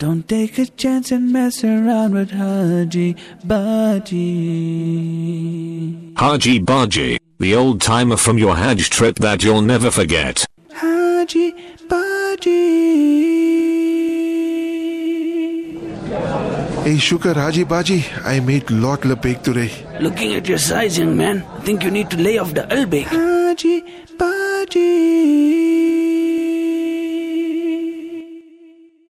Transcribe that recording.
Don't take a chance and mess around with Haji Baji. Haji Baji, the old timer from your Hajj trip that you'll never forget. Haji Baji. Hey, Shukar Haji Baji, I made lot labbaik today. Looking at your size, young man, I think you need to lay off the Albaik. Haji Baji.